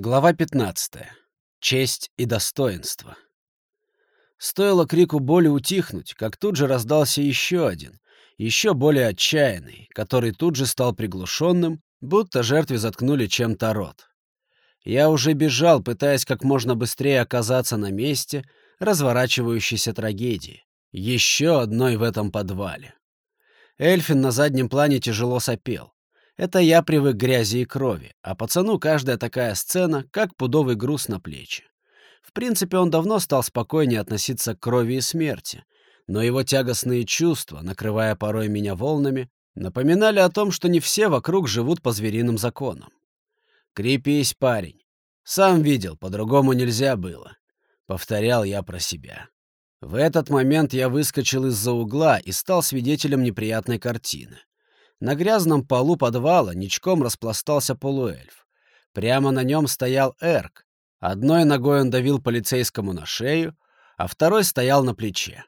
Глава 15. Честь и достоинство. Стоило крику боли утихнуть, как тут же раздался еще один, еще более отчаянный, который тут же стал приглушенным, будто жертве заткнули чем-то рот. Я уже бежал, пытаясь как можно быстрее оказаться на месте разворачивающейся трагедии. Еще одной в этом подвале. Эльфин на заднем плане тяжело сопел. Это я привык к грязи и крови, а пацану каждая такая сцена как пудовый груз на плечи. В принципе, он давно стал спокойнее относиться к крови и смерти, но его тягостные чувства, накрывая порой меня волнами, напоминали о том, что не все вокруг живут по звериным законам. «Крепись, парень. Сам видел, по-другому нельзя было», — повторял я про себя. В этот момент я выскочил из-за угла и стал свидетелем неприятной картины. На грязном полу подвала ничком распластался полуэльф. Прямо на нем стоял Эрк. Одной ногой он давил полицейскому на шею, а второй стоял на плече.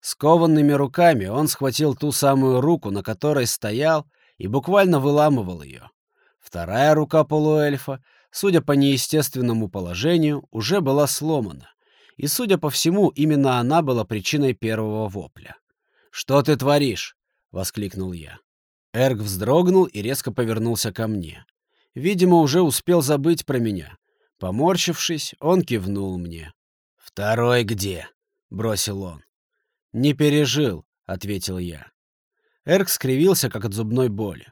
Скованными руками он схватил ту самую руку, на которой стоял, и буквально выламывал ее. Вторая рука полуэльфа, судя по неестественному положению, уже была сломана, и, судя по всему, именно она была причиной первого вопля. «Что ты творишь?» — воскликнул я. Эрг вздрогнул и резко повернулся ко мне. Видимо, уже успел забыть про меня. Поморщившись, он кивнул мне. «Второй где?» — бросил он. «Не пережил», — ответил я. Эрк скривился, как от зубной боли.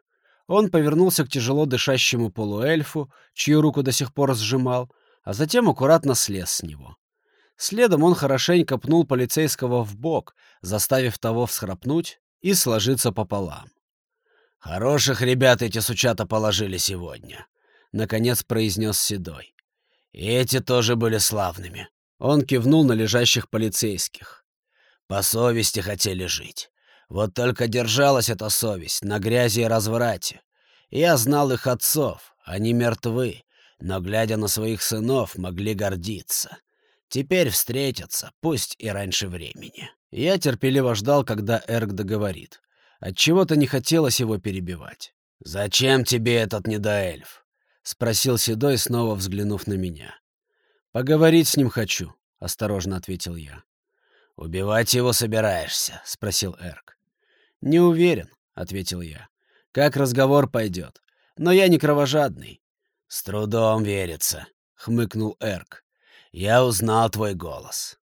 Он повернулся к тяжело дышащему полуэльфу, чью руку до сих пор сжимал, а затем аккуратно слез с него. Следом он хорошенько пнул полицейского в бок, заставив того всхрапнуть и сложиться пополам. «Хороших ребят эти сучата положили сегодня», — наконец произнес Седой. «И эти тоже были славными». Он кивнул на лежащих полицейских. «По совести хотели жить. Вот только держалась эта совесть на грязи и разврате. Я знал их отцов, они мертвы, но, глядя на своих сынов, могли гордиться. Теперь встретятся, пусть и раньше времени». Я терпеливо ждал, когда Эрк договорит. Отчего-то не хотелось его перебивать. «Зачем тебе этот недоэльф?» — спросил Седой, снова взглянув на меня. «Поговорить с ним хочу», — осторожно ответил я. «Убивать его собираешься?» — спросил Эрк. «Не уверен», — ответил я. «Как разговор пойдет. Но я не кровожадный». «С трудом верится», — хмыкнул Эрк. «Я узнал твой голос».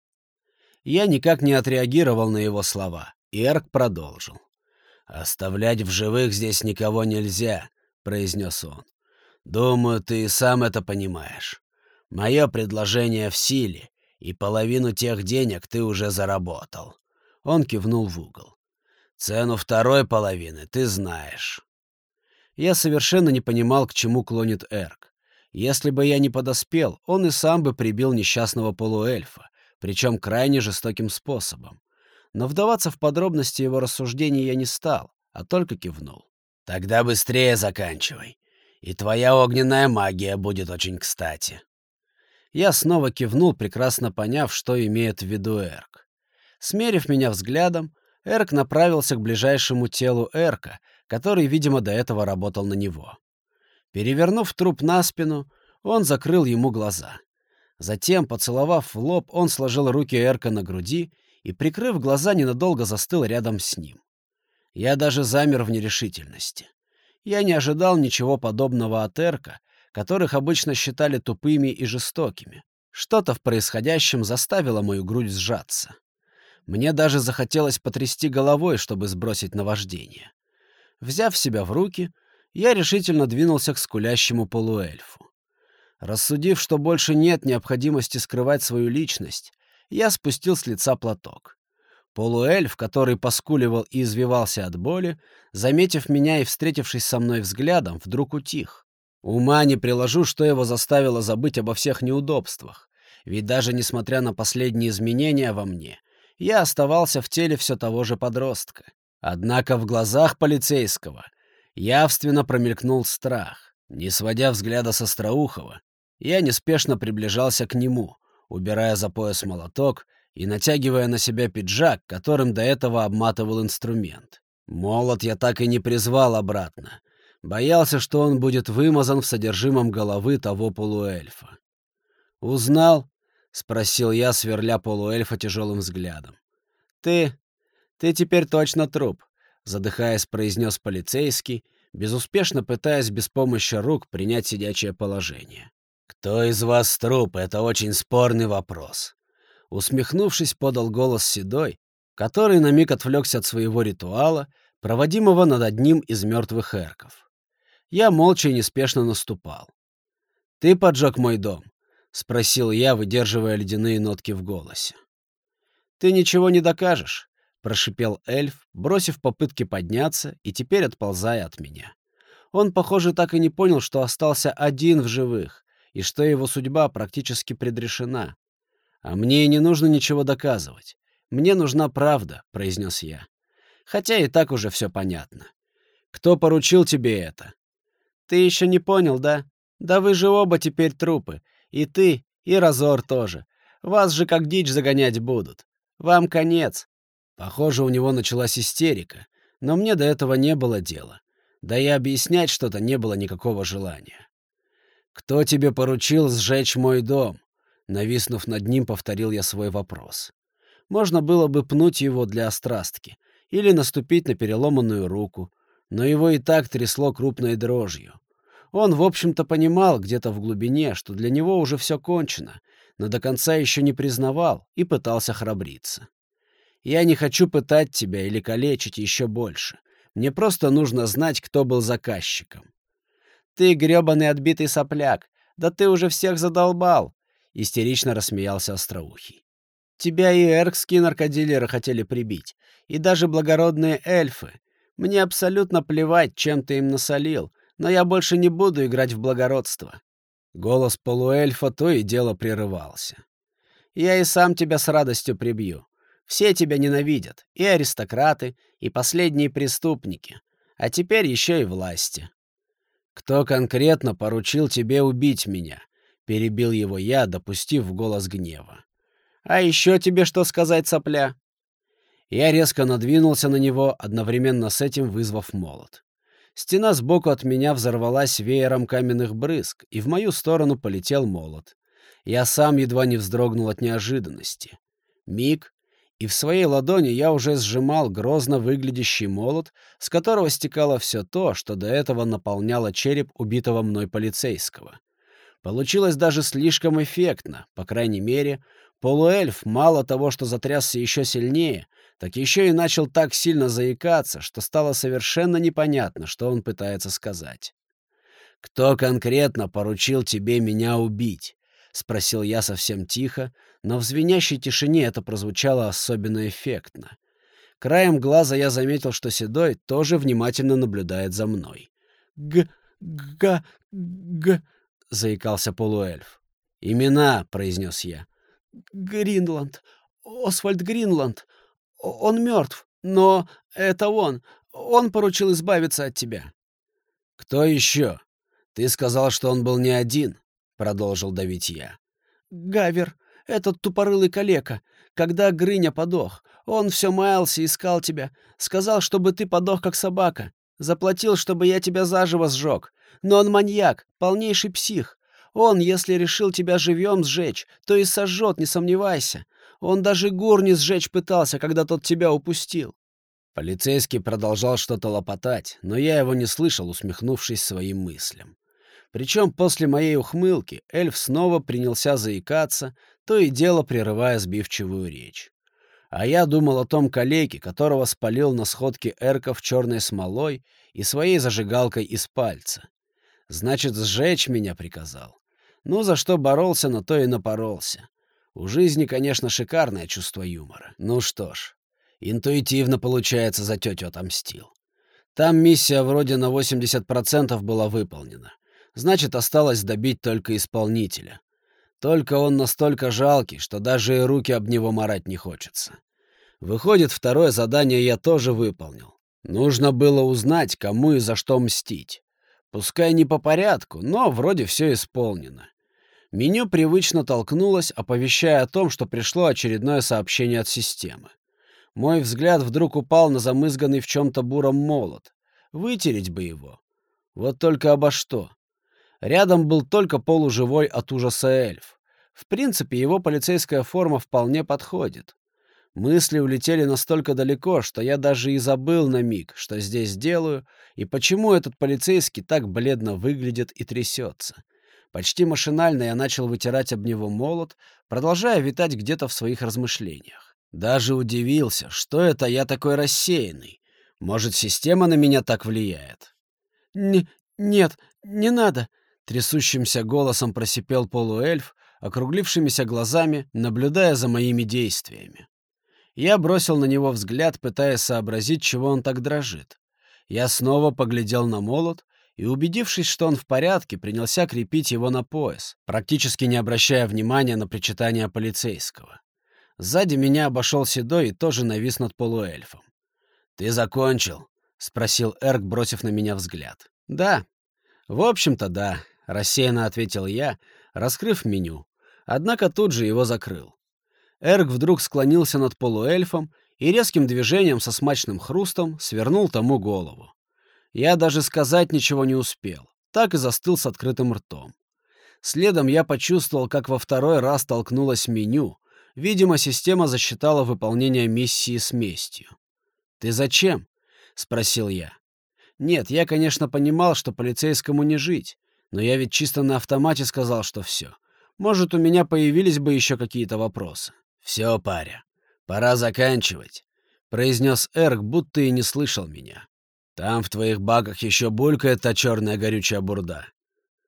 Я никак не отреагировал на его слова, и Эрк продолжил. «Оставлять в живых здесь никого нельзя», — произнес он. «Думаю, ты и сам это понимаешь. Мое предложение в силе, и половину тех денег ты уже заработал». Он кивнул в угол. «Цену второй половины ты знаешь». Я совершенно не понимал, к чему клонит Эрк. Если бы я не подоспел, он и сам бы прибил несчастного полуэльфа, причем крайне жестоким способом. Но вдаваться в подробности его рассуждений я не стал, а только кивнул. «Тогда быстрее заканчивай, и твоя огненная магия будет очень кстати». Я снова кивнул, прекрасно поняв, что имеет в виду Эрк. Смерив меня взглядом, Эрк направился к ближайшему телу Эрка, который, видимо, до этого работал на него. Перевернув труп на спину, он закрыл ему глаза. Затем, поцеловав в лоб, он сложил руки Эрка на груди и, прикрыв глаза, ненадолго застыл рядом с ним. Я даже замер в нерешительности. Я не ожидал ничего подобного от Эрка, которых обычно считали тупыми и жестокими. Что-то в происходящем заставило мою грудь сжаться. Мне даже захотелось потрясти головой, чтобы сбросить наваждение. Взяв себя в руки, я решительно двинулся к скулящему полуэльфу. Рассудив, что больше нет необходимости скрывать свою личность, я спустил с лица платок. Полуэльф, который поскуливал и извивался от боли, заметив меня и встретившись со мной взглядом, вдруг утих. Ума не приложу, что его заставило забыть обо всех неудобствах. Ведь даже несмотря на последние изменения во мне, я оставался в теле все того же подростка. Однако в глазах полицейского явственно промелькнул страх. Не сводя взгляда со Остроухова, я неспешно приближался к нему — убирая за пояс молоток и натягивая на себя пиджак, которым до этого обматывал инструмент. Молот я так и не призвал обратно. Боялся, что он будет вымазан в содержимом головы того полуэльфа. «Узнал?» — спросил я, сверля полуэльфа тяжелым взглядом. «Ты... ты теперь точно труп», — задыхаясь, произнес полицейский, безуспешно пытаясь без помощи рук принять сидячее положение. «Кто из вас труп? Это очень спорный вопрос». Усмехнувшись, подал голос Седой, который на миг отвлекся от своего ритуала, проводимого над одним из мертвых эрков. Я молча и неспешно наступал. «Ты поджег мой дом?» — спросил я, выдерживая ледяные нотки в голосе. «Ты ничего не докажешь», — прошипел эльф, бросив попытки подняться и теперь отползая от меня. Он, похоже, так и не понял, что остался один в живых, и что его судьба практически предрешена. «А мне не нужно ничего доказывать. Мне нужна правда», — произнес я. «Хотя и так уже все понятно. Кто поручил тебе это?» «Ты еще не понял, да? Да вы же оба теперь трупы. И ты, и Разор тоже. Вас же как дичь загонять будут. Вам конец». Похоже, у него началась истерика, но мне до этого не было дела. Да и объяснять что-то не было никакого желания. «Кто тебе поручил сжечь мой дом?» Нависнув над ним, повторил я свой вопрос. Можно было бы пнуть его для острастки или наступить на переломанную руку, но его и так трясло крупной дрожью. Он, в общем-то, понимал где-то в глубине, что для него уже все кончено, но до конца еще не признавал и пытался храбриться. «Я не хочу пытать тебя или калечить еще больше. Мне просто нужно знать, кто был заказчиком. «Ты грёбаный отбитый сопляк! Да ты уже всех задолбал!» — истерично рассмеялся Остроухий. «Тебя и эркские наркодилеры хотели прибить, и даже благородные эльфы. Мне абсолютно плевать, чем ты им насолил, но я больше не буду играть в благородство». Голос полуэльфа то и дело прерывался. «Я и сам тебя с радостью прибью. Все тебя ненавидят, и аристократы, и последние преступники, а теперь еще и власти. «Кто конкретно поручил тебе убить меня?» — перебил его я, допустив в голос гнева. «А еще тебе что сказать, сопля?» Я резко надвинулся на него, одновременно с этим вызвав молот. Стена сбоку от меня взорвалась веером каменных брызг, и в мою сторону полетел молот. Я сам едва не вздрогнул от неожиданности. Миг, и в своей ладони я уже сжимал грозно выглядящий молот, с которого стекало все то, что до этого наполняло череп убитого мной полицейского. Получилось даже слишком эффектно, по крайней мере, полуэльф мало того, что затрясся еще сильнее, так еще и начал так сильно заикаться, что стало совершенно непонятно, что он пытается сказать. «Кто конкретно поручил тебе меня убить?» — спросил я совсем тихо, но в звенящей тишине это прозвучало особенно эффектно. Краем глаза я заметил, что Седой тоже внимательно наблюдает за мной. «Г... га... г...» — заикался полуэльф. «Имена», — произнес я. «Гринланд. Освальд Гринланд. Он мертв, но это он. Он поручил избавиться от тебя». «Кто еще? Ты сказал, что он был не один», — продолжил давить я. «Гавер этот тупорылый калека, когда Грыня подох. Он все маялся, искал тебя. Сказал, чтобы ты подох, как собака. Заплатил, чтобы я тебя заживо сжег. Но он маньяк, полнейший псих. Он, если решил тебя живьем сжечь, то и сожжет, не сомневайся. Он даже Гурни сжечь пытался, когда тот тебя упустил. Полицейский продолжал что-то лопотать, но я его не слышал, усмехнувшись своим мыслям. Причем после моей ухмылки эльф снова принялся заикаться, то и дело прерывая сбивчивую речь. А я думал о том калеке, которого спалил на сходке эрков черной смолой и своей зажигалкой из пальца. Значит, сжечь меня приказал. Ну, за что боролся, на то и напоролся. У жизни, конечно, шикарное чувство юмора. Ну что ж, интуитивно, получается, за тетю отомстил. Там миссия вроде на 80% была выполнена. Значит, осталось добить только исполнителя. Только он настолько жалкий, что даже и руки об него марать не хочется. Выходит, второе задание я тоже выполнил. Нужно было узнать, кому и за что мстить. Пускай не по порядку, но вроде все исполнено. Меню привычно толкнулось, оповещая о том, что пришло очередное сообщение от системы. Мой взгляд вдруг упал на замызганный в чем-то буром молот. Вытереть бы его. Вот только обо что. Рядом был только полуживой от ужаса эльф. В принципе, его полицейская форма вполне подходит. Мысли улетели настолько далеко, что я даже и забыл на миг, что здесь делаю, и почему этот полицейский так бледно выглядит и трясется. Почти машинально я начал вытирать об него молот, продолжая витать где-то в своих размышлениях. Даже удивился, что это я такой рассеянный. Может, система на меня так влияет? Не, «Нет, не надо!» — трясущимся голосом просипел полуэльф, округлившимися глазами, наблюдая за моими действиями. Я бросил на него взгляд, пытаясь сообразить, чего он так дрожит. Я снова поглядел на молот и, убедившись, что он в порядке, принялся крепить его на пояс, практически не обращая внимания на причитание полицейского. Сзади меня обошел Седой и тоже навис над полуэльфом. «Ты закончил?» — спросил Эрк, бросив на меня взгляд. «Да». «В общем-то, да», — рассеянно ответил я, раскрыв меню. Однако тут же его закрыл. Эрк вдруг склонился над полуэльфом и резким движением со смачным хрустом свернул тому голову. Я даже сказать ничего не успел, так и застыл с открытым ртом. Следом я почувствовал, как во второй раз толкнулось меню. Видимо, система засчитала выполнение миссии с местью. «Ты зачем?» — спросил я. Нет, я, конечно, понимал, что полицейскому не жить, но я ведь чисто на автомате сказал, что все. Может, у меня появились бы еще какие-то вопросы. «Все, паря, пора заканчивать», — произнес Эрк, будто и не слышал меня. «Там в твоих баках еще булькает та черная горючая бурда».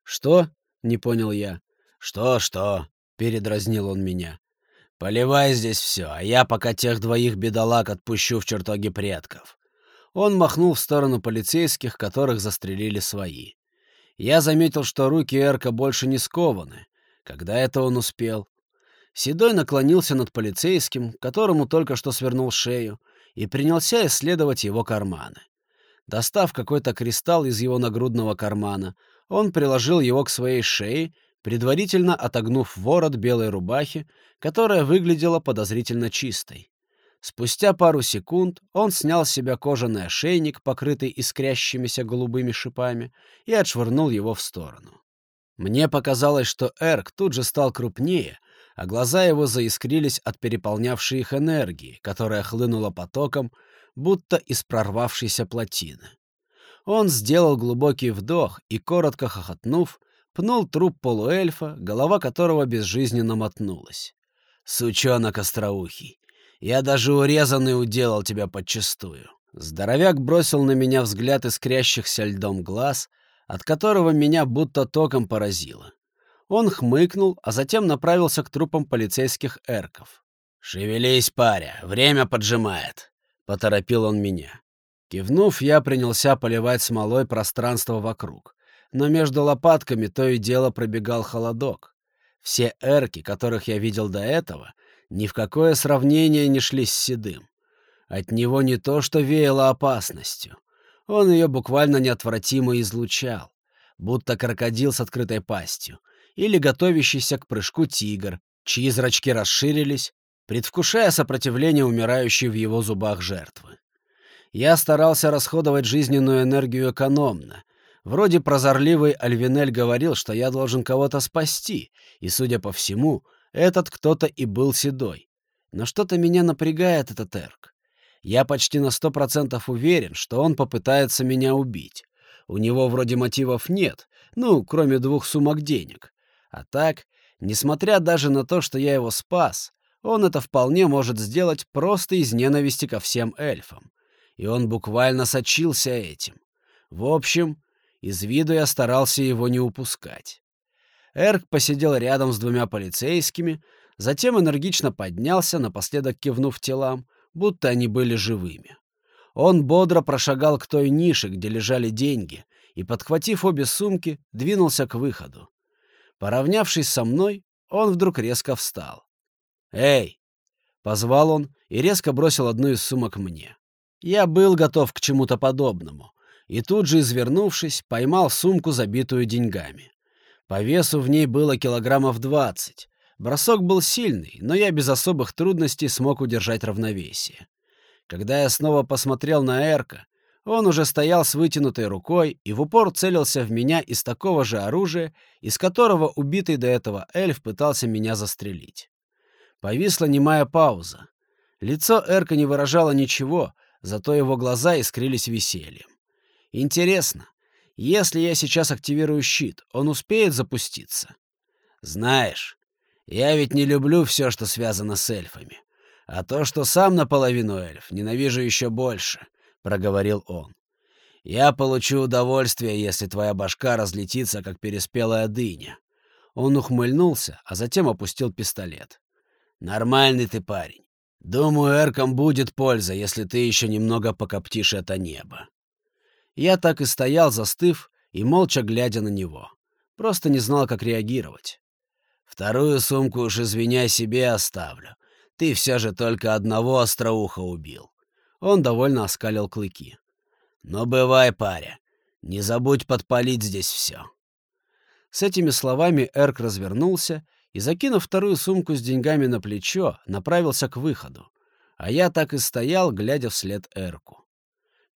«Что?» — не понял я. «Что-что?» — передразнил он меня. «Поливай здесь все, а я пока тех двоих бедолаг отпущу в чертоги предков». Он махнул в сторону полицейских, которых застрелили свои. Я заметил, что руки Эрка больше не скованы. Когда это он успел? Седой наклонился над полицейским, которому только что свернул шею, и принялся исследовать его карманы. Достав какой-то кристалл из его нагрудного кармана, он приложил его к своей шее, предварительно отогнув ворот белой рубахи, которая выглядела подозрительно чистой. Спустя пару секунд он снял с себя кожаный ошейник, покрытый искрящимися голубыми шипами, и отшвырнул его в сторону. Мне показалось, что Эрк тут же стал крупнее, а глаза его заискрились от переполнявшей их энергии, которая хлынула потоком, будто из прорвавшейся плотины. Он сделал глубокий вдох и, коротко хохотнув, пнул труп полуэльфа, голова которого безжизненно мотнулась. «Сучонок остроухий! Я даже урезанный уделал тебя подчистую!» Здоровяк бросил на меня взгляд искрящихся льдом глаз, от которого меня будто током поразило. Он хмыкнул, а затем направился к трупам полицейских эрков. «Шевелись, паря, время поджимает», — поторопил он меня. Кивнув, я принялся поливать смолой пространство вокруг. Но между лопатками то и дело пробегал холодок. Все эрки, которых я видел до этого, ни в какое сравнение не шли с седым. От него не то что веяло опасностью. Он ее буквально неотвратимо излучал, будто крокодил с открытой пастью, или готовящийся к прыжку тигр, чьи зрачки расширились, предвкушая сопротивление умирающей в его зубах жертвы. Я старался расходовать жизненную энергию экономно. Вроде прозорливый Альвинель говорил, что я должен кого-то спасти, и, судя по всему, этот кто-то и был седой. Но что-то меня напрягает этот Эрк. Я почти на сто процентов уверен, что он попытается меня убить. У него вроде мотивов нет, ну, кроме двух сумок денег. А так, несмотря даже на то, что я его спас, он это вполне может сделать просто из ненависти ко всем эльфам. И он буквально сочился этим. В общем, из виду я старался его не упускать. Эрк посидел рядом с двумя полицейскими, затем энергично поднялся, напоследок кивнув телам, будто они были живыми. Он бодро прошагал к той нише, где лежали деньги, и, подхватив обе сумки, двинулся к выходу. Поравнявшись со мной, он вдруг резко встал. «Эй!» — позвал он и резко бросил одну из сумок мне. Я был готов к чему-то подобному, и тут же, извернувшись, поймал сумку, забитую деньгами. По весу в ней было килограммов двадцать. Бросок был сильный, но я без особых трудностей смог удержать равновесие. Когда я снова посмотрел на Эрка, Он уже стоял с вытянутой рукой и в упор целился в меня из такого же оружия, из которого убитый до этого эльф пытался меня застрелить. Повисла немая пауза. Лицо Эрка не выражало ничего, зато его глаза искрились весельем. Интересно, если я сейчас активирую щит, он успеет запуститься? Знаешь, я ведь не люблю все, что связано с эльфами. А то, что сам наполовину эльф, ненавижу еще больше —— проговорил он. «Я получу удовольствие, если твоя башка разлетится, как переспелая дыня». Он ухмыльнулся, а затем опустил пистолет. «Нормальный ты парень. Думаю, Эркам будет польза, если ты еще немного покоптишь это небо». Я так и стоял, застыв и молча глядя на него. Просто не знал, как реагировать. «Вторую сумку уж, извиняй, себе оставлю. Ты все же только одного остроуха убил. Он довольно оскалил клыки. «Ну, бывай, паря. Не забудь подпалить здесь все». С этими словами Эрк развернулся и, закинув вторую сумку с деньгами на плечо, направился к выходу. А я так и стоял, глядя вслед Эрку.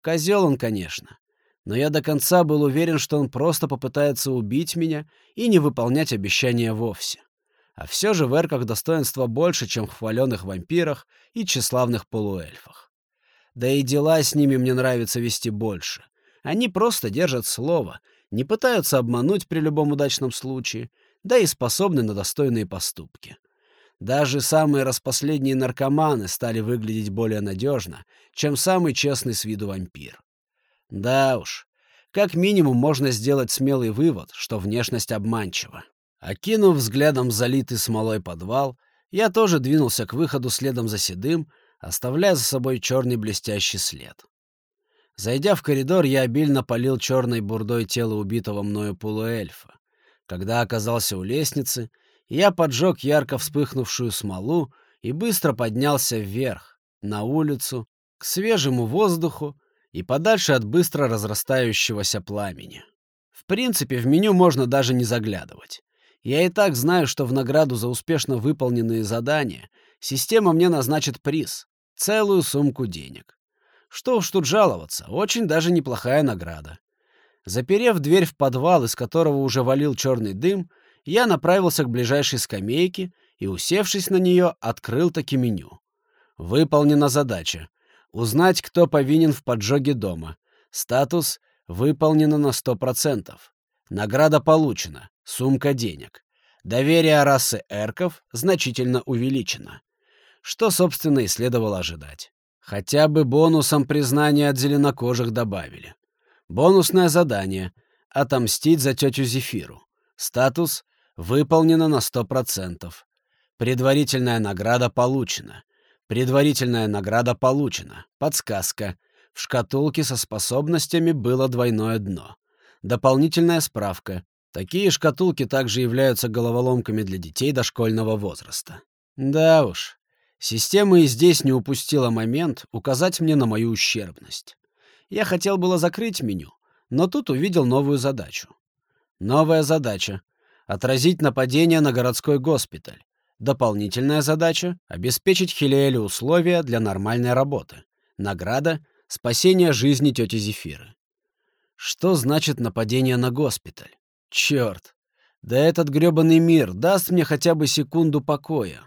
Козел он, конечно, но я до конца был уверен, что он просто попытается убить меня и не выполнять обещания вовсе. А все же в Эрках достоинства больше, чем в хваленных вампирах и тщеславных полуэльфах. Да и дела с ними мне нравится вести больше. Они просто держат слово, не пытаются обмануть при любом удачном случае, да и способны на достойные поступки. Даже самые распоследние наркоманы стали выглядеть более надежно, чем самый честный с виду вампир. Да уж, как минимум можно сделать смелый вывод, что внешность обманчива. Окинув взглядом залитый смолой подвал, я тоже двинулся к выходу следом за Седым, оставляя за собой черный блестящий след. Зайдя в коридор, я обильно полил черной бурдой тело убитого мною полуэльфа. Когда оказался у лестницы, я поджег ярко вспыхнувшую смолу и быстро поднялся вверх, на улицу, к свежему воздуху и подальше от быстро разрастающегося пламени. В принципе, в меню можно даже не заглядывать. Я и так знаю, что в награду за успешно выполненные задания система мне назначит приз, целую сумку денег. Что уж тут жаловаться, очень даже неплохая награда. Заперев дверь в подвал, из которого уже валил черный дым, я направился к ближайшей скамейке и, усевшись на нее, открыл таки меню. Выполнена задача. Узнать, кто повинен в поджоге дома. Статус выполнено на 100%. Награда получена. Сумка денег. Доверие расы эрков значительно увеличено что, собственно, и следовало ожидать. Хотя бы бонусом признания от зеленокожих добавили. Бонусное задание — отомстить за тетю Зефиру. Статус — выполнено на 100%. Предварительная награда получена. Предварительная награда получена. Подсказка. В шкатулке со способностями было двойное дно. Дополнительная справка. Такие шкатулки также являются головоломками для детей дошкольного возраста. Да уж, Система и здесь не упустила момент указать мне на мою ущербность. Я хотел было закрыть меню, но тут увидел новую задачу. Новая задача — отразить нападение на городской госпиталь. Дополнительная задача — обеспечить Хилиэлю условия для нормальной работы. Награда — спасение жизни тети Зефиры. Что значит нападение на госпиталь? Черт! Да этот грёбаный мир даст мне хотя бы секунду покоя.